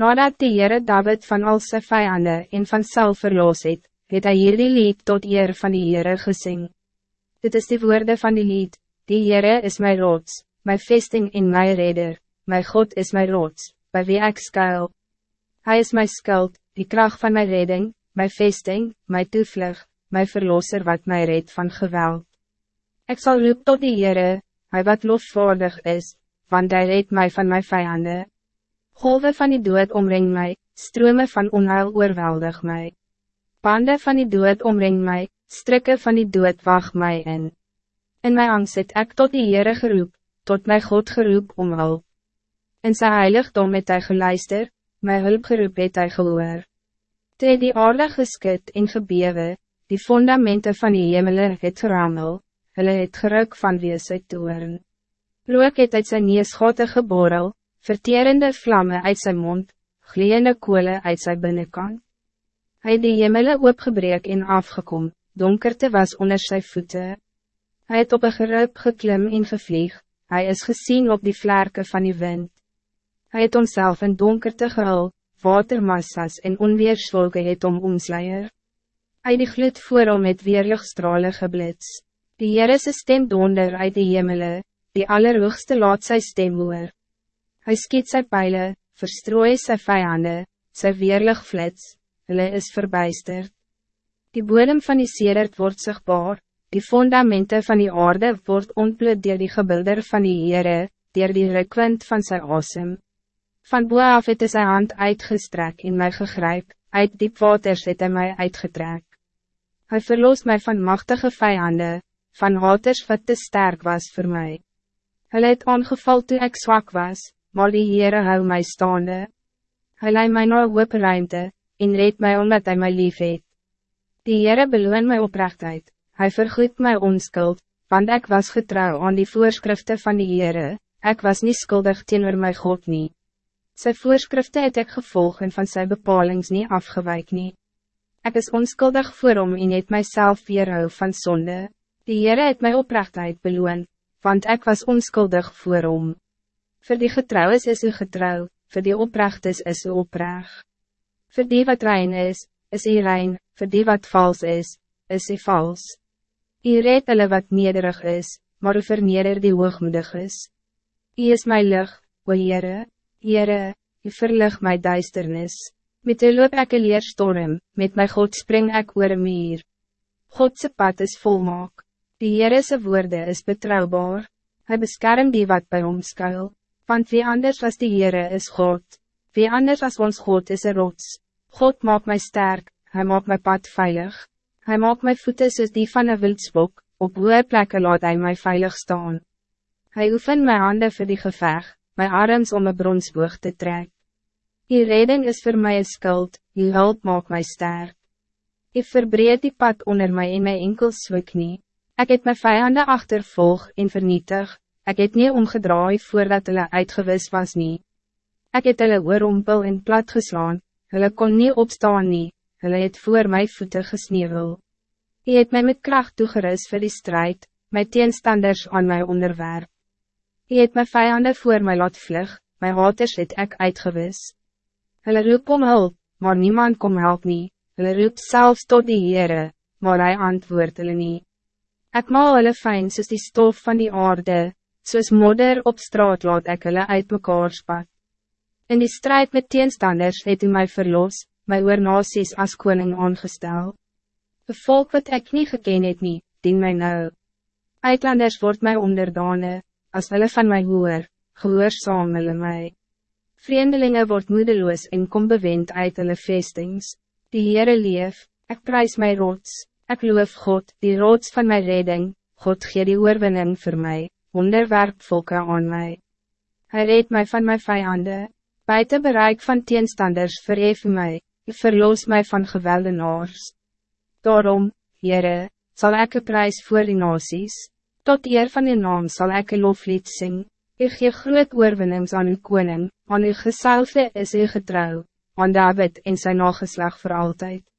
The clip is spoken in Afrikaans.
Nadat die Heere David van al sy vijanden en van Saul verloos het, het hy hierdie lied tot eer van die Heere gesing. Dit is die woorden van die lied, die Heere is mijn rots, mijn vesting en mijn redder, mijn God is mijn rots, bij wie ik skuil. Hij is mijn skuld, die kracht van mijn redding, mijn vesting, mijn toevlug, mijn verlosser wat mij redt van geweld. Ik zal roep tot die Heere, hij wat lofwaardig is, want hij redt mij van mijn vijanden. Golven van die dood omring mij, strome van onheil oorweldig mij. Pande van die dood omring mij, strikken van die dood wacht mij in. In mijn angst het ik tot die Heere geroep, tot mijn God geroep om hulp. In sy heiligdom het hy geluister, my hulp geroep het hy gehoor. Toe die aarde geskit en gebewe, die fundamenten van die hemele het gerammel, hulle het geruk van wees uit toeren. Rook het uit sy neesgote geborrel, verterende vlammen uit zijn mond, gloeiende koele uit zijn binnenkant. Hij het die hemele opgebreek en afgekom, donkerte was onder zijn voeten. Hij het op een geruip geklim en gevlieg, hij is gezien op die vlerken van die wind. Hij het onszelf in donkerte gehul, watermassas en onweerswolke het om omsluier. Hij die gloed voor om met weerlichtstrale geblits. Die Heere stem donder uit die hemele, die allerhoogste laat sy stem hoor. Hij skiet sy pijlen, verstrooi sy vijanden, sy weerlig flits, hulle is verbijsterd. Die bodem van die sedert wordt zichtbaar, die fundamenten van die aarde wordt ontbloed door die gebilder van die Heere, door die rukwind van sy asem. Van boe af het hy sy hand uitgestrek en my gegryp, uit diep waters het hy my uitgetrek. Hij verlost mij van machtige vijanden, van haters wat te sterk was voor mij. Hij het aangeval toen ik zwak was, maar die Heere hou my staande. Hy lei my na hoop ruimte, en red my omdat hy my lief het. Die Heere beloon my oprechtheid, hy vergoed my onskuld, want ik was getrouw aan die voorschriften van die Heere, ik was niet schuldig teenoor my God nie. Sy voorschriften het ek gevolg en van sy bepalings niet afgewijk nie. Ek is onskuldig voor hom en het myself weerhou van zonde. Die Heere het my oprechtheid beloon, want ik was onskuldig voor hom. Voor die getrouw is, is u getrouw, voor die oprecht is, is u oprecht. Voor die wat rein is, is u rein, voor die wat vals is, is u vals. U reed hulle wat nederig is, maar u verneder die hoogmoedig is. U is my licht, o Heere, Heere, u verlig my duisternis. Met u loop ek een leerstorm, met my God spring ek oor een meer. Godse pad is volmaak, die Heerese woorde is betrouwbaar, hij beskerm die wat bij hom skuil. Want wie anders was die Heere is God. Wie anders als ons God is een rots. God maakt mij sterk, hij maakt mijn pad veilig. Hij maakt mijn voeten soos die van een wildsbok, op hoe plekken laat hij mij veilig staan. Hij oefent mijn handen voor die geveg, mijn arms om een bronsboog te trek. Die redding is voor mij een skuld, die hulp maakt mij sterk. Ik verbreed die pad onder mij in mijn enkels zwik nie. Ik heb mijn vijanden achtervolg en vernietig, Ik het niet omgedraai voordat hulle uitgewis was nie. Ek het hulle oorompel en plat geslaan, hulle kon niet opstaan nie, hulle het voor my voete gesneeuwel. Hy het my met kracht toegeris vir die strijd, my teenstanders aan my onderwerp. Hy het my vijanden voor my laat vlug, my haters het ek uitgewis. Hulle roep om hulp, maar niemand kom help nie, hulle roep zelfs tot die Heere, maar hy antwoord hulle nie. Ek maal hulle fijn soos die stof van die aarde, soos modder op straat laat ek hulle uit mekaar spat. In die strijd met teenstanders het u mij verlos, my oor nasies as koning aangestel. Een volk wat ik niet geken het nie, dien my nou. Uitlanders wordt mij onderdane, as hulle van my hoor, gehoorzaam hulle my. Vreemdelingen wordt moedeloos en kom bewend uit hulle vestings. Die Heere leef, ik prijs my rots, ik loof God, die rots van mijn redding, God gee die oorwinning voor mij onderwerp volke aan mij. Hij reed mij van mijn vijanden, buiten bereik van teenstanders verhef mij, verloos mij van geweldenaars. Daarom, Heere, zal ik een prijs voor die nasies, tot eer van die naam zal ik een loflied zing. Ik geef groot oorwinnings aan uw koning, aan uw gesalfde is uw getrouw, aan David en zijn nageslag voor altijd.